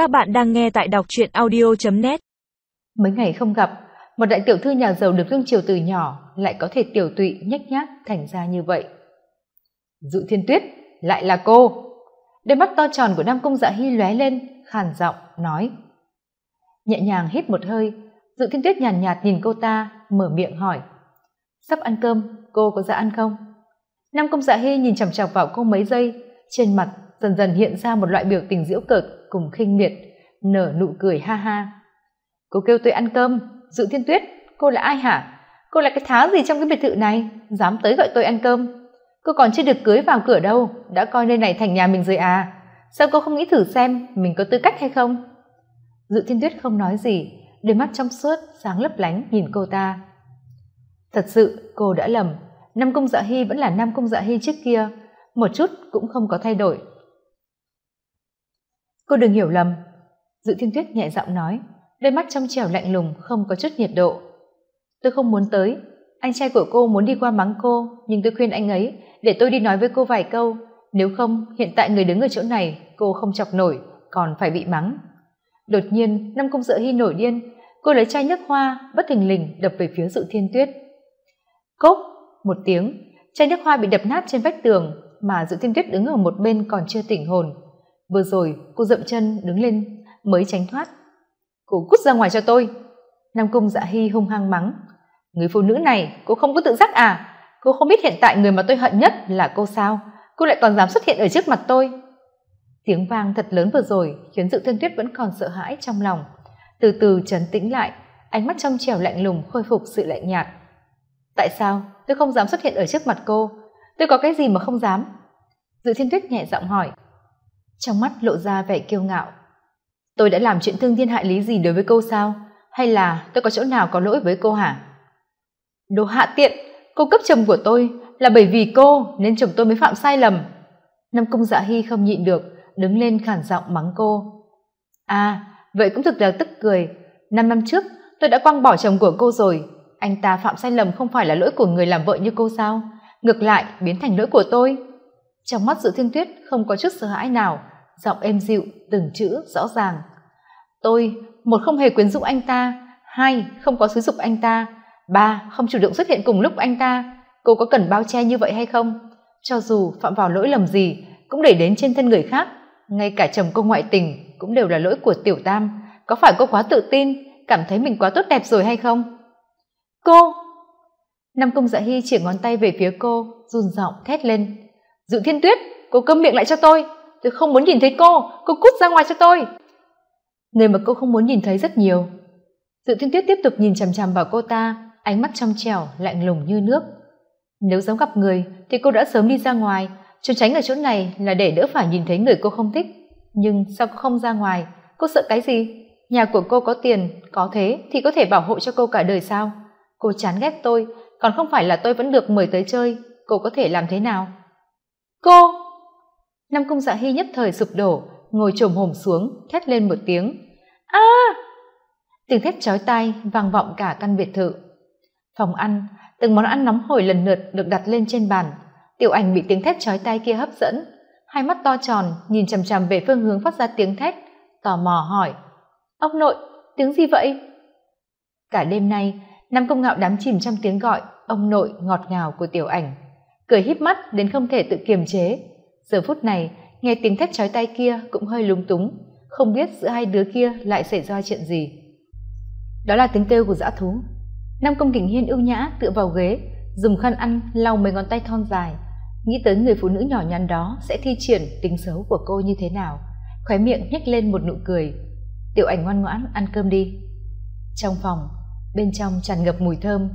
Các bạn đang nghe tại đọc truyện audio.net Mấy ngày không gặp, một đại tiểu thư nhà giàu được lương triều từ nhỏ lại có thể tiểu tụy nhách nhác thành ra như vậy. Dụ thiên tuyết, lại là cô. Đôi mắt to tròn của Nam Cung Dạ Hy lóe lên, khàn giọng, nói. Nhẹ nhàng hít một hơi, Dụ thiên tuyết nhàn nhạt, nhạt nhìn cô ta, mở miệng hỏi. Sắp ăn cơm, cô có ra ăn không? Nam Cung Dạ Hy nhìn chằm chọc vào cô mấy giây, trên mặt dần dần hiện ra một loại biểu tình diễu cợt cùng khinh miệt, nở nụ cười ha ha. Cô kêu tôi ăn cơm, dự thiên tuyết, cô là ai hả? Cô là cái thá gì trong cái biệt thự này? Dám tới gọi tôi ăn cơm. Cô còn chưa được cưới vào cửa đâu, đã coi nơi này thành nhà mình rồi à. Sao cô không nghĩ thử xem mình có tư cách hay không? Dự thiên tuyết không nói gì, đôi mắt trong suốt sáng lấp lánh nhìn cô ta. Thật sự, cô đã lầm. Nam cung dạ hy vẫn là nam cung dạ hy trước kia. Một chút cũng không có thay đổi cô đừng hiểu lầm. Dự thiên tuyết nhẹ giọng nói, đôi mắt trong trẻo lạnh lùng, không có chút nhiệt độ. Tôi không muốn tới. Anh trai của cô muốn đi qua mắng cô, nhưng tôi khuyên anh ấy để tôi đi nói với cô vài câu. Nếu không, hiện tại người đứng ở chỗ này, cô không chọc nổi, còn phải bị mắng. Đột nhiên, năm công sợ hy nổi điên. Cô lấy chai nước hoa, bất thình lình đập về phía dự thiên tuyết. Cốc! Một tiếng, chai nước hoa bị đập nát trên vách tường mà dự thiên tuyết đứng ở một bên còn chưa tỉnh hồn vừa rồi cô dậm chân đứng lên mới tránh thoát. Cô cút ra ngoài cho tôi. Nam cung dạ hy hung hăng mắng. Người phụ nữ này, cô không có tự giác à? Cô không biết hiện tại người mà tôi hận nhất là cô sao? Cô lại còn dám xuất hiện ở trước mặt tôi. Tiếng vang thật lớn vừa rồi khiến dự thiên tuyết vẫn còn sợ hãi trong lòng. Từ từ trấn tĩnh lại, ánh mắt trong trèo lạnh lùng khôi phục sự lạnh nhạt. Tại sao tôi không dám xuất hiện ở trước mặt cô? Tôi có cái gì mà không dám? Dự thiên tuyết nhẹ giọng hỏi trong mắt lộ ra vẻ kiêu ngạo. Tôi đã làm chuyện thương thiên hại lý gì đối với cô sao? Hay là tôi có chỗ nào có lỗi với cô hả? Đồ hạ tiện, cô cấp chồng của tôi là bởi vì cô nên chồng tôi mới phạm sai lầm. Nam cung dạ hy không nhịn được, đứng lên khản giọng mắng cô. À vậy cũng thực là tức cười. Năm năm trước, tôi đã quăng bỏ chồng của cô rồi. Anh ta phạm sai lầm không phải là lỗi của người làm vợ như cô sao? Ngược lại, biến thành lỗi của tôi trong mắt dự thiên tuyết không có chút sợ hãi nào. Giọng êm dịu, từng chữ rõ ràng. Tôi, một không hề quyến rũ anh ta. Hai, không có xúi dục anh ta. Ba, không chủ động xuất hiện cùng lúc anh ta. Cô có cần bao che như vậy hay không? Cho dù phạm vào lỗi lầm gì, cũng để đến trên thân người khác. Ngay cả chồng cô ngoại tình cũng đều là lỗi của tiểu tam. Có phải cô quá tự tin, cảm thấy mình quá tốt đẹp rồi hay không? Cô! Nam công dạ hy chỉ ngón tay về phía cô, run giọng thét lên dự thiên tuyết, cô câm miệng lại cho tôi. Tôi không muốn nhìn thấy cô cô cút ra ngoài cho tôi. Người mà cô không muốn nhìn thấy rất nhiều. Dự thiên tuyết tiếp tục nhìn chằm chằm vào cô ta, ánh mắt trong trẻo, lạnh lùng như nước. Nếu giống gặp người, thì cô đã sớm đi ra ngoài. Trốn tránh ở chỗ này là để đỡ phải nhìn thấy người cô không thích. Nhưng sao cô không ra ngoài? Cô sợ cái gì? Nhà của cô có tiền, có thế thì có thể bảo hộ cho cô cả đời sao? Cô chán ghét tôi, còn không phải là tôi vẫn được mời tới chơi. Cô có thể làm thế nào? Cô! Nam cung dạ hy nhất thời sụp đổ, ngồi trồm hổm xuống, thét lên một tiếng. A! À! tiếng thét chói tai vang vọng cả căn biệt thự. Phòng ăn, từng món ăn nóng hổi lần lượt được đặt lên trên bàn. Tiểu ảnh bị tiếng thét chói tai kia hấp dẫn. Hai mắt to tròn, nhìn chằm chằm về phương hướng phát ra tiếng thét, tò mò hỏi. Ông nội, tiếng gì vậy? Cả đêm nay, nam công ngạo đắm chìm trong tiếng gọi ông nội ngọt ngào của tiểu ảnh cười híp mắt đến không thể tự kiềm chế. Giờ phút này, nghe tiếng thét chói tay kia cũng hơi lúng túng. Không biết giữa hai đứa kia lại xảy ra chuyện gì. Đó là tiếng kêu của dã thú. Nam công kình hiên ưu nhã tựa vào ghế, dùng khăn ăn lau mấy ngón tay thon dài. Nghĩ tới người phụ nữ nhỏ nhắn đó sẽ thi triển tính xấu của cô như thế nào, khóe miệng nhếch lên một nụ cười. Tiểu ảnh ngoan ngoãn ăn cơm đi. Trong phòng, bên trong tràn ngập mùi thơm.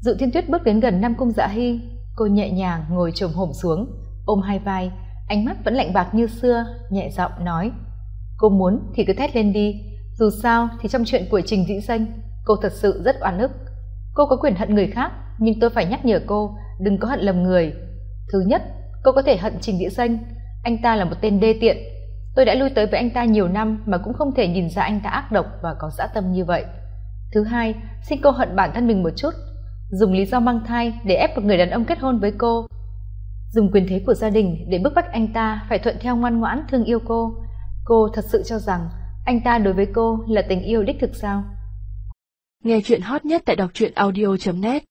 Dự thiên tuyết bước đến gần nam cung dạ hy cô nhẹ nhàng ngồi trồm hổm xuống, ôm hai vai, ánh mắt vẫn lạnh bạc như xưa, nhẹ giọng nói, cô muốn thì cứ thét lên đi, dù sao thì trong chuyện của trình dĩ danh, cô thật sự rất oan ức. Cô có quyền hận người khác, nhưng tôi phải nhắc nhở cô, đừng có hận lầm người. Thứ nhất, cô có thể hận trình dĩ danh, anh ta là một tên đê tiện. Tôi đã lui tới với anh ta nhiều năm mà cũng không thể nhìn ra anh ta ác độc và có dã tâm như vậy. Thứ hai, xin cô hận bản thân mình một chút dùng lý do mang thai để ép một người đàn ông kết hôn với cô. Dùng quyền thế của gia đình để bức bách anh ta phải thuận theo ngoan ngoãn thương yêu cô. Cô thật sự cho rằng anh ta đối với cô là tình yêu đích thực sao? Nghe chuyện hot nhất tại đọc truyện audio net.